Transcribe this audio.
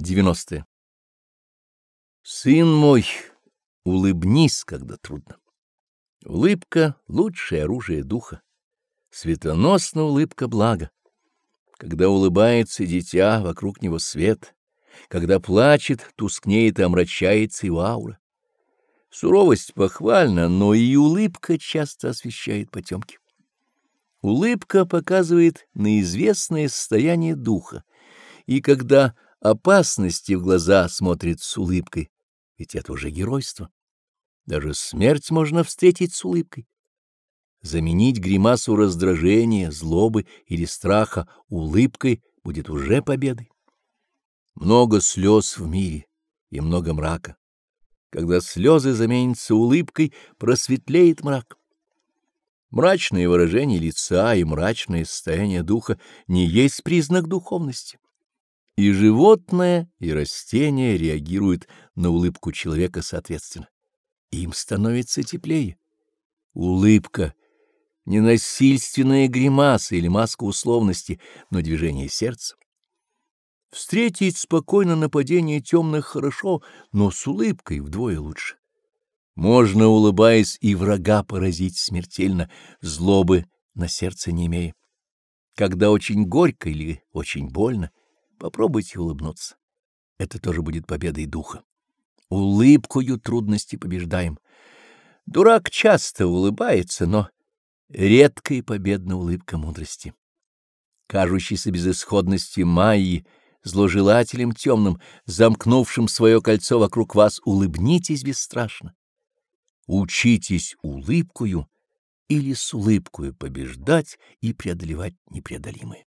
90. Сын мой, улыбнись, когда трудно. Улыбка — лучшее оружие духа. Светоносная улыбка — благо. Когда улыбается дитя, вокруг него свет. Когда плачет, тускнеет и омрачается его аура. Суровость похвальна, но и улыбка часто освещает потемки. Улыбка показывает на известное состояние духа, и когда опасности в глаза смотрит с улыбкой, ведь это уже геройство. Даже смерть можно встретить с улыбкой. Заменить гримасу раздражения, злобы или страха улыбкой будет уже победой. Много слез в мире и много мрака. Когда слезы заменятся улыбкой, просветлеет мрак. Мрачное выражение лица и мрачное состояние духа не есть признак духовности. И животное, и растение реагируют на улыбку человека соответственно. Им становится теплее. Улыбка — не насильственная гримаса или маска условности, но движение сердца. Встретить спокойно нападение темных хорошо, но с улыбкой вдвое лучше. Можно, улыбаясь, и врага поразить смертельно, злобы на сердце не имея. Когда очень горько или очень больно, Попробуйте улыбнуться. Это тоже будет победой духа. Улыбкою трудности побеждаем. Дурак часто улыбается, но редкая и победна улыбка мудрости. Кажущийся безысходности Майи, зложелателем темным, замкнувшим свое кольцо вокруг вас, улыбнитесь бесстрашно. Учитесь улыбкою или с улыбкою побеждать и преодолевать непреодолимое.